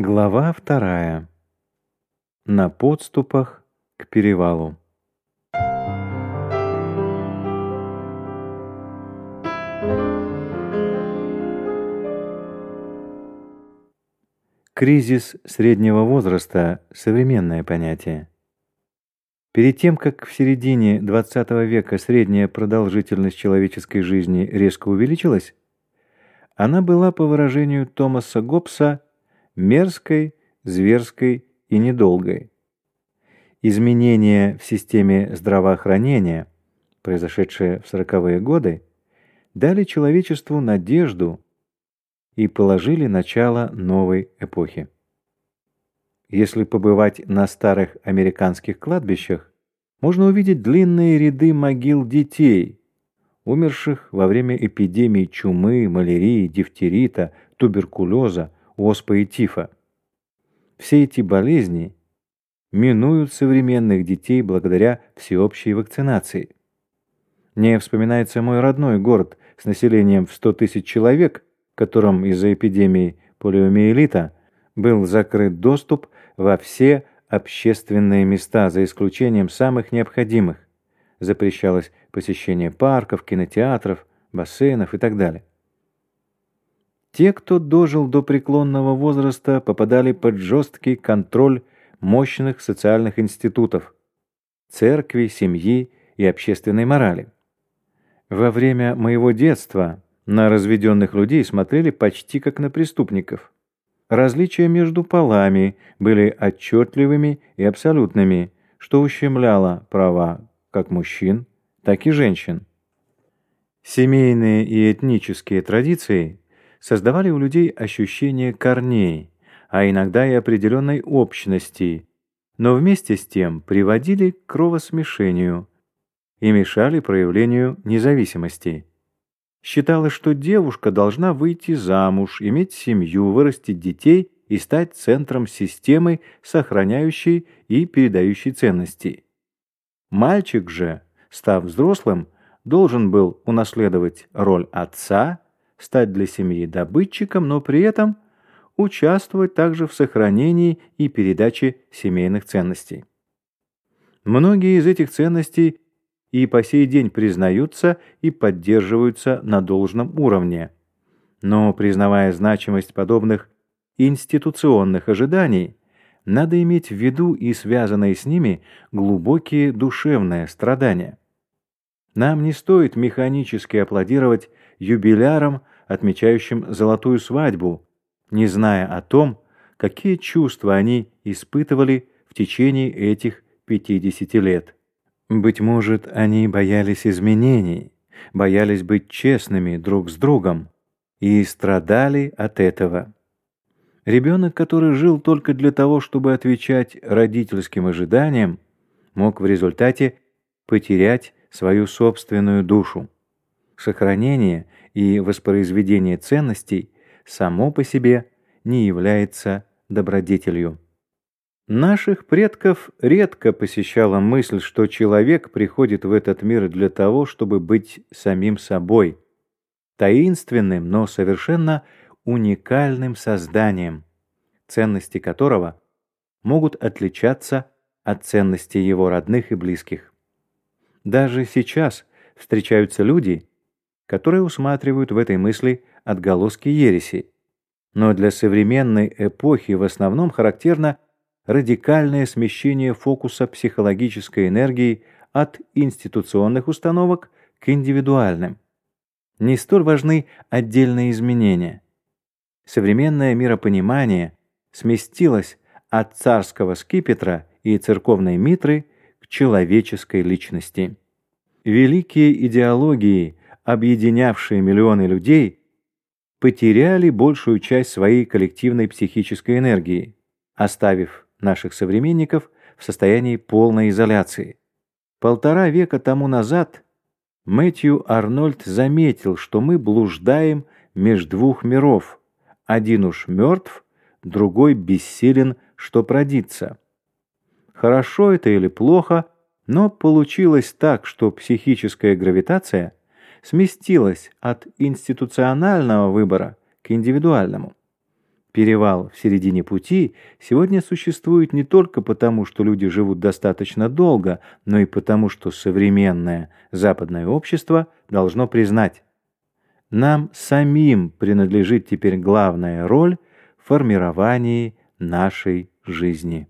Глава вторая. На подступах к перевалу. Кризис среднего возраста – современное понятие. Перед тем, как в середине XX века средняя продолжительность человеческой жизни резко увеличилась, она была, по выражению Томаса Гоббса, мерзкой, зверской и недолгой. Изменения в системе здравоохранения, произошедшие в сороковые годы, дали человечеству надежду и положили начало новой эпохи. Если побывать на старых американских кладбищах, можно увидеть длинные ряды могил детей, умерших во время эпидемий чумы, малярии, дифтерита, туберкулеза, оспы и тифа. Все эти болезни минуют современных детей благодаря всеобщей вакцинации. Мне вспоминается мой родной город с населением в 100 тысяч человек, которым из-за эпидемии полиомиелита был закрыт доступ во все общественные места, за исключением самых необходимых. Запрещалось посещение парков, кинотеатров, бассейнов и так далее. Те, кто дожил до преклонного возраста, попадали под жесткий контроль мощных социальных институтов, церкви, семьи и общественной морали. Во время моего детства на разведенных людей смотрели почти как на преступников. Различия между полами были отчетливыми и абсолютными, что ущемляло права как мужчин, так и женщин. Семейные и этнические традиции создавали у людей ощущение корней, а иногда и определенной общности, но вместе с тем приводили к кровосмешению и мешали проявлению независимости. Считалось, что девушка должна выйти замуж, иметь семью, вырастить детей и стать центром системы, сохраняющей и передающей ценности. Мальчик же, став взрослым, должен был унаследовать роль отца, стать для семьи добытчиком, но при этом участвовать также в сохранении и передаче семейных ценностей. Многие из этих ценностей и по сей день признаются и поддерживаются на должном уровне. Но признавая значимость подобных институционных ожиданий, надо иметь в виду и связанные с ними глубокие душевные страдания. Нам не стоит механически аплодировать юбилярам, отмечающим золотую свадьбу, не зная о том, какие чувства они испытывали в течение этих 50 лет. Быть может, они боялись изменений, боялись быть честными друг с другом и страдали от этого. Ребенок, который жил только для того, чтобы отвечать родительским ожиданиям, мог в результате потерять свою собственную душу. Сохранение и воспроизведение ценностей само по себе не является добродетелью. Наших предков редко посещала мысль, что человек приходит в этот мир для того, чтобы быть самим собой, таинственным, но совершенно уникальным созданием, ценности которого могут отличаться от ценностей его родных и близких. Даже сейчас встречаются люди, которые усматривают в этой мысли отголоски ереси, но для современной эпохи в основном характерно радикальное смещение фокуса психологической энергии от институционных установок к индивидуальным. Не столь важны отдельные изменения. Современное миропонимание сместилось от царского скипетра и церковной митры к человеческой личности. Великие идеологии, объединявшие миллионы людей, потеряли большую часть своей коллективной психической энергии, оставив наших современников в состоянии полной изоляции. Полтора века тому назад Мэтью Арнольд заметил, что мы блуждаем между двух миров. Один уж мертв, другой бессилен, что продиться. Хорошо это или плохо, но получилось так, что психическая гравитация сместилась от институционального выбора к индивидуальному. Перевал в середине пути сегодня существует не только потому, что люди живут достаточно долго, но и потому, что современное западное общество должно признать, нам самим принадлежит теперь главная роль в формировании нашей жизни.